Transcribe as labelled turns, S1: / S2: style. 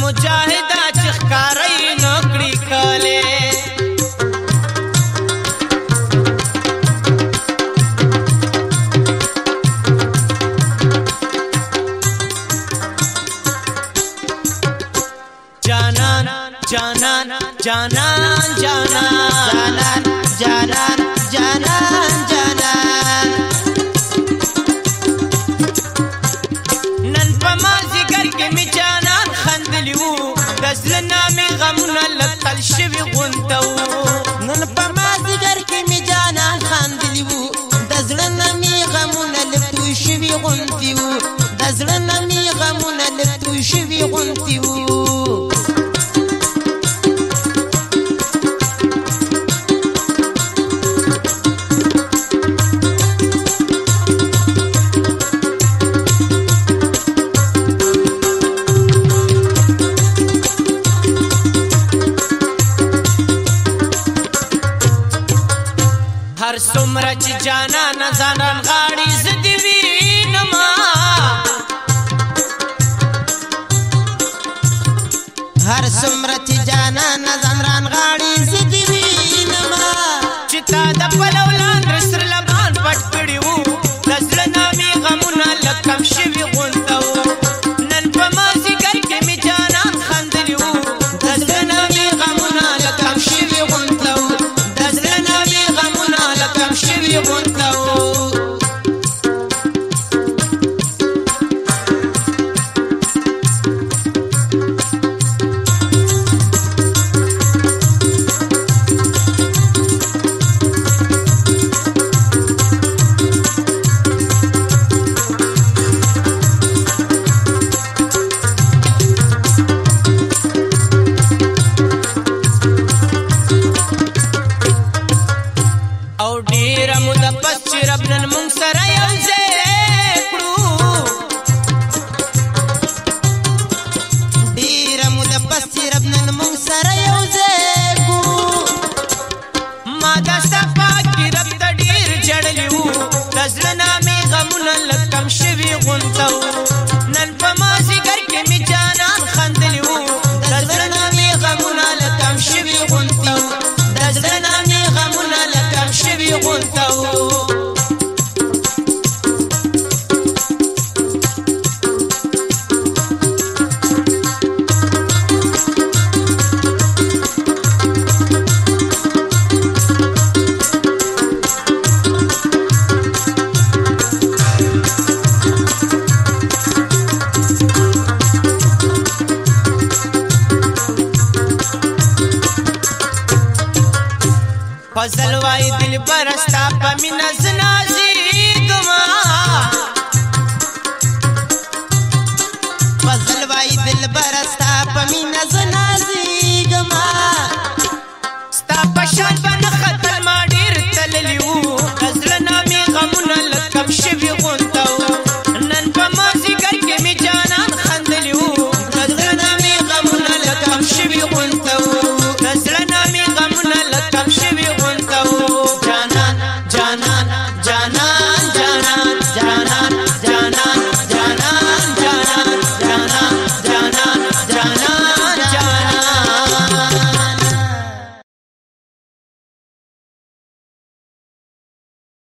S1: مجاهد چې ښکارې نوکړي کله جانان جانان جانان جانان جانان پزلنا می غمونه لتل شوی غونډو نن په ما ذکر کې می جانان خاندلی وو د زړه می غمونه لتو شوی غونډي وو د زړه می غمونه لتو شوی غونډي وو هر څومره چې جانا نه ځانان غاړي زدي وینما هر څومره چې جانا نه ځانان غاړي زدي وینما چې تا د پلو you want ډیر مود پس رب نن مون سره یو ځای فضل وای دل برستا پمن زنا